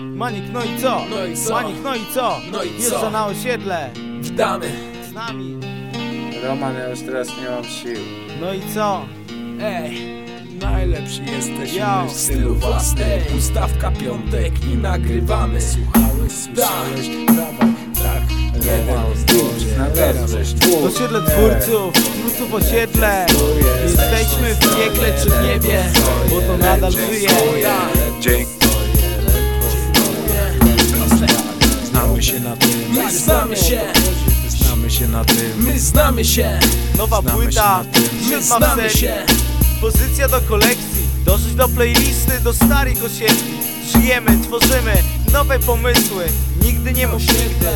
Manik, no i co? No i co? Manik, no i co? No i co? na osiedle Wdamy z nami. Roman, ja już teraz nie mam sił. No i co? Ej, najlepsi jesteśmy Yo. w stylu własnym Ustawka piątek i nagrywamy Słuchałeś, słyszałeś, dawaj, tak Jeden, też dwóch Osiedle twórców, twórców osiedle Jesteśmy w piekle czy w niebie Bo to nadal żyje Dzięki. My znamy się, znamy się na tym, my znamy się. Nowa Znamy się płyta, na tym. My znamy się. Pozycja do kolekcji, dożyć do playlisty, do starych osiedli Żyjemy, tworzymy nowe pomysły. Nigdy nie mów nigdy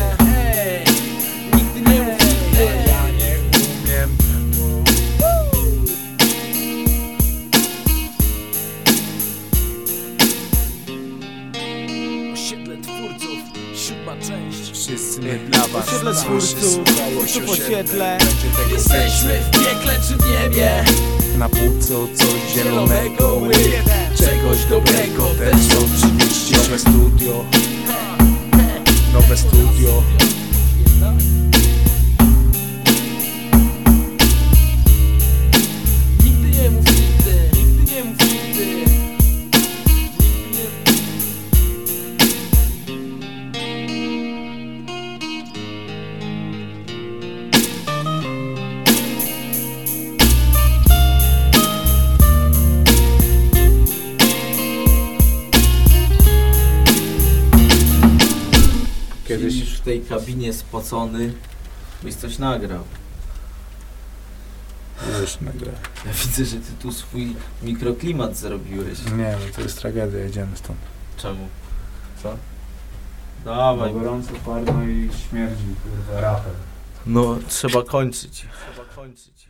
siódma część. Wszyscy my dla was. Osiedle twórców, twórców osiedle. Jesteśmy w piekle czy w niebie. Na półce coś zielonego Czegoś dobrego. Też oczywiście Nowe studio Nowe studio Kiedyś Siedzisz w tej kabinie spocony, byś coś nagrał. Już nagle Ja widzę, że ty tu swój mikroklimat zrobiłeś. Nie no to jest tragedia, jedziemy stąd Czemu? Co? Dawaj. gorąco, parno i śmierdzi, kurwa, rapem. No, trzeba kończyć. Trzeba kończyć.